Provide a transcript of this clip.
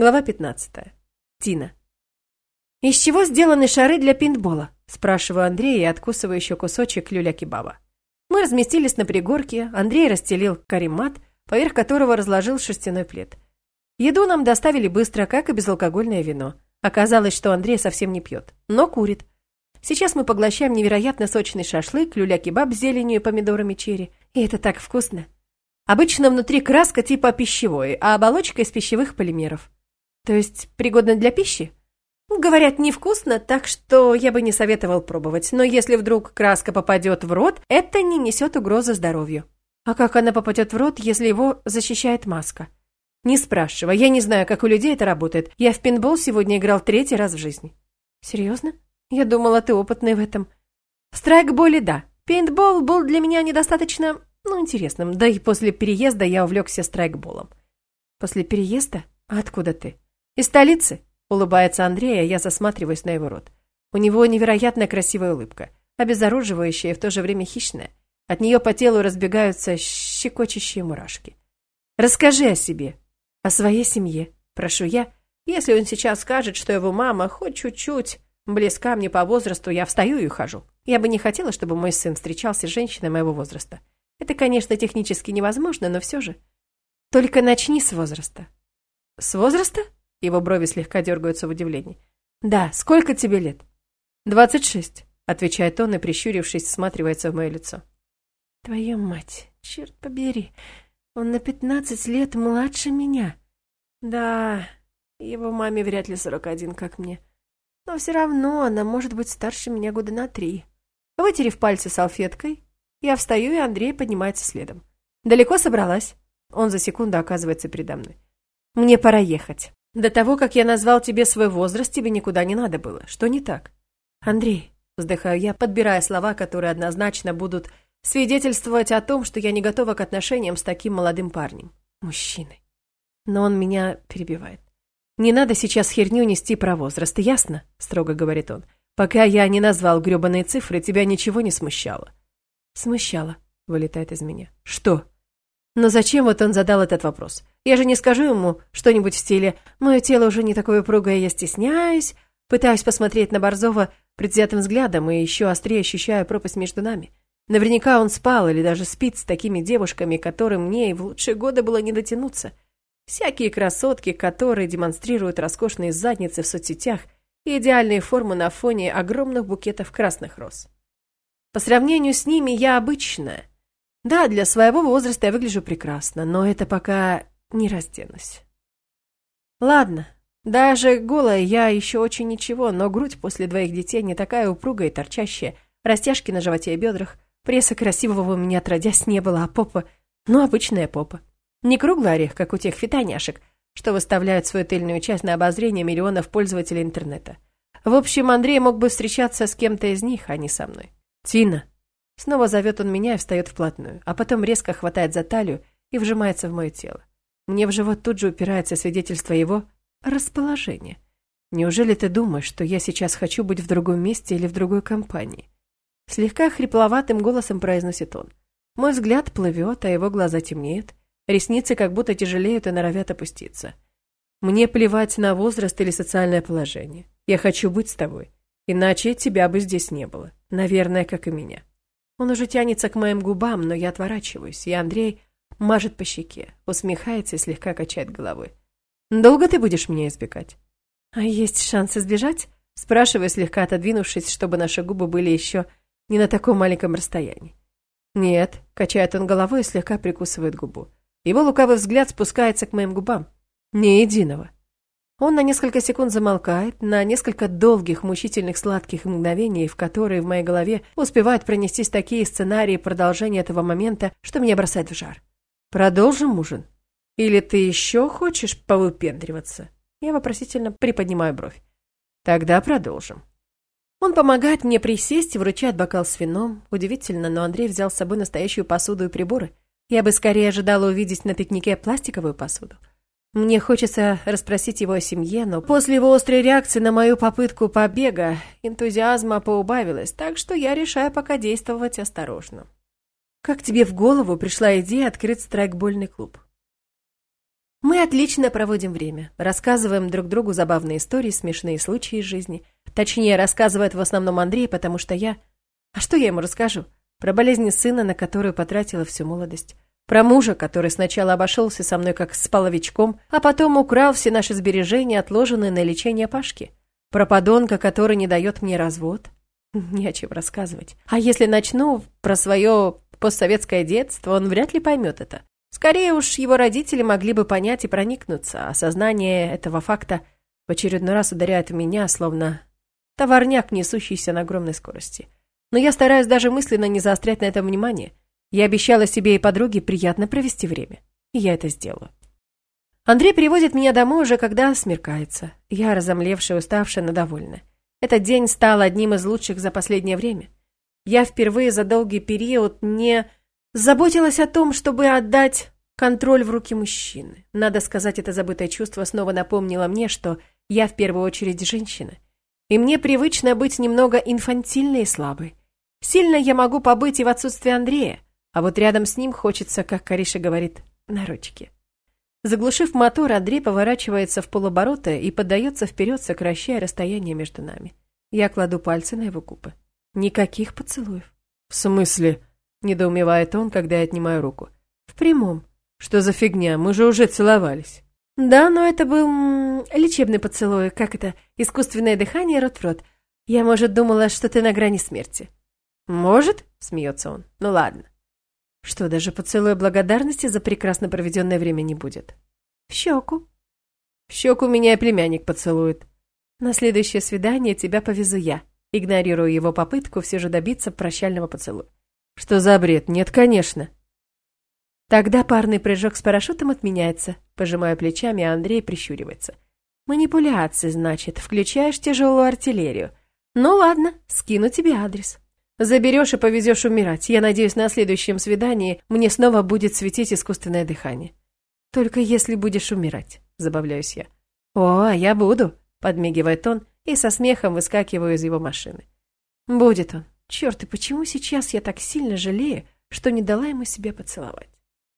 Глава 15. Тина. «Из чего сделаны шары для пинтбола?» – спрашиваю Андрея и откусываю еще кусочек люля-кебаба. Мы разместились на пригорке, Андрей расстелил каремат, поверх которого разложил шерстяной плед. Еду нам доставили быстро, как и безалкогольное вино. Оказалось, что Андрей совсем не пьет, но курит. Сейчас мы поглощаем невероятно сочный шашлык, люля-кебаб с зеленью и помидорами черри. И это так вкусно. Обычно внутри краска типа пищевой, а оболочка из пищевых полимеров. То есть пригодна для пищи? Говорят, невкусно, так что я бы не советовал пробовать. Но если вдруг краска попадет в рот, это не несет угрозы здоровью. А как она попадет в рот, если его защищает маска? Не спрашивай, я не знаю, как у людей это работает. Я в пинбол сегодня играл третий раз в жизни. Серьезно? Я думала, ты опытный в этом. В страйкболе да. Пейнтбол был для меня недостаточно, ну, интересным. Да и после переезда я увлекся страйкболом. После переезда? А откуда ты? Из столицы? Улыбается Андрей, а я засматриваюсь на его рот. У него невероятно красивая улыбка, обезоруживающая и в то же время хищная. От нее по телу разбегаются щекочущие мурашки. «Расскажи о себе, о своей семье, прошу я. Если он сейчас скажет, что его мама хоть чуть-чуть близка мне по возрасту, я встаю и ухожу. Я бы не хотела, чтобы мой сын встречался с женщиной моего возраста. Это, конечно, технически невозможно, но все же. Только начни с возраста». «С возраста?» Его брови слегка дергаются в удивлении. «Да, сколько тебе лет?» «Двадцать шесть», — отвечает он и, прищурившись, всматривается в мое лицо. «Твою мать, черт побери, он на пятнадцать лет младше меня. Да, его маме вряд ли сорок один, как мне. Но все равно она может быть старше меня года на три. Вытерев пальцы салфеткой, я встаю, и Андрей поднимается следом. Далеко собралась? Он за секунду оказывается передо мной. Мне пора ехать. До того, как я назвал тебе свой возраст, тебе никуда не надо было. Что не так? Андрей, вздыхаю я, подбирая слова, которые однозначно будут свидетельствовать о том, что я не готова к отношениям с таким молодым парнем. Мужчиной. Но он меня перебивает. «Не надо сейчас херню нести про возраст, ясно?» – строго говорит он. «Пока я не назвал грёбаные цифры, тебя ничего не смущало». «Смущало», – вылетает из меня. «Что?» Но зачем вот он задал этот вопрос? Я же не скажу ему что-нибудь в стиле «Мое тело уже не такое упругое, я стесняюсь», пытаюсь посмотреть на Борзова предвзятым взглядом и еще острее ощущаю пропасть между нами. Наверняка он спал или даже спит с такими девушками, которым мне и в лучшие годы было не дотянуться. Всякие красотки, которые демонстрируют роскошные задницы в соцсетях и идеальные формы на фоне огромных букетов красных роз. По сравнению с ними я обычная, да, для своего возраста я выгляжу прекрасно, но это пока не разденусь. Ладно, даже голая я еще очень ничего, но грудь после двоих детей не такая упругая и торчащая, растяжки на животе и бедрах, пресса красивого у меня отродясь не было, а попа, ну, обычная попа. Не круглый орех, как у тех фитоняшек, что выставляют свою тыльную часть на обозрение миллионов пользователей интернета. В общем, Андрей мог бы встречаться с кем-то из них, а не со мной. «Тина», Снова зовет он меня и встает вплотную, а потом резко хватает за талию и вжимается в мое тело. Мне в живот тут же упирается свидетельство его расположения. Неужели ты думаешь, что я сейчас хочу быть в другом месте или в другой компании? Слегка хрипловатым голосом произносит он. Мой взгляд плывет, а его глаза темнеют. Ресницы как будто тяжелеют и норовят опуститься. Мне плевать на возраст или социальное положение. Я хочу быть с тобой. Иначе тебя бы здесь не было. Наверное, как и меня. Он уже тянется к моим губам, но я отворачиваюсь, и Андрей мажет по щеке, усмехается и слегка качает головой. «Долго ты будешь меня избегать?» «А есть шанс избежать?» Спрашиваю, слегка отодвинувшись, чтобы наши губы были еще не на таком маленьком расстоянии. «Нет», — качает он головой и слегка прикусывает губу. Его лукавый взгляд спускается к моим губам. «Ни единого». Он на несколько секунд замолкает, на несколько долгих, мучительных, сладких мгновений, в которые в моей голове успевают пронестись такие сценарии продолжения этого момента, что меня бросает в жар. «Продолжим ужин? Или ты еще хочешь повыпендриваться?» Я вопросительно приподнимаю бровь. «Тогда продолжим». Он помогает мне присесть и вручает бокал с вином. Удивительно, но Андрей взял с собой настоящую посуду и приборы. Я бы скорее ожидала увидеть на пикнике пластиковую посуду. Мне хочется расспросить его о семье, но после его острой реакции на мою попытку побега энтузиазма поубавилось, так что я решаю пока действовать осторожно. Как тебе в голову пришла идея открыть страйкбольный клуб? Мы отлично проводим время, рассказываем друг другу забавные истории, смешные случаи из жизни. Точнее, рассказывает в основном Андрей, потому что я... А что я ему расскажу? Про болезнь сына, на которую потратила всю молодость. Про мужа, который сначала обошелся со мной как с половичком, а потом украл все наши сбережения, отложенные на лечение Пашки. Про подонка, который не дает мне развод. Не о чем рассказывать. А если начну про свое постсоветское детство, он вряд ли поймет это. Скорее уж, его родители могли бы понять и проникнуться, а сознание этого факта в очередной раз ударяет в меня, словно товарняк, несущийся на огромной скорости. Но я стараюсь даже мысленно не заострять на этом внимание. Я обещала себе и подруге приятно провести время. И я это сделаю. Андрей привозит меня домой уже, когда смеркается. Я, разомлевшая, уставшая, но довольна. Этот день стал одним из лучших за последнее время. Я впервые за долгий период не Заботилась о том, чтобы отдать контроль в руки мужчины. Надо сказать, это забытое чувство снова напомнило мне, что я в первую очередь женщина. И мне привычно быть немного инфантильной и слабой. Сильно я могу побыть и в отсутствии Андрея, а вот рядом с ним хочется, как Кариша говорит, на ручке. Заглушив мотор, Андрей поворачивается в полоборота и поддается вперед, сокращая расстояние между нами. Я кладу пальцы на его губы. Никаких поцелуев. В смысле? Недоумевает он, когда я отнимаю руку. В прямом. Что за фигня? Мы же уже целовались. Да, но это был м, лечебный поцелуй. Как это? Искусственное дыхание рот в рот. Я, может, думала, что ты на грани смерти. Может? Смеется он. Ну ладно. Что, даже поцелуя благодарности за прекрасно проведенное время не будет? В щеку. В щеку меня и племянник поцелует. На следующее свидание тебя повезу я. Игнорирую его попытку все же добиться прощального поцелуя. Что за бред? Нет, конечно. Тогда парный прыжок с парашютом отменяется. Пожимая плечами, а Андрей прищуривается. Манипуляции, значит, включаешь тяжелую артиллерию. Ну ладно, скину тебе адрес. Заберешь и повезешь умирать. Я надеюсь, на следующем свидании мне снова будет светить искусственное дыхание. Только если будешь умирать, забавляюсь я. О, я буду, подмигивает он и со смехом выскакиваю из его машины. Будет он. Черт, и почему сейчас я так сильно жалею, что не дала ему себя поцеловать?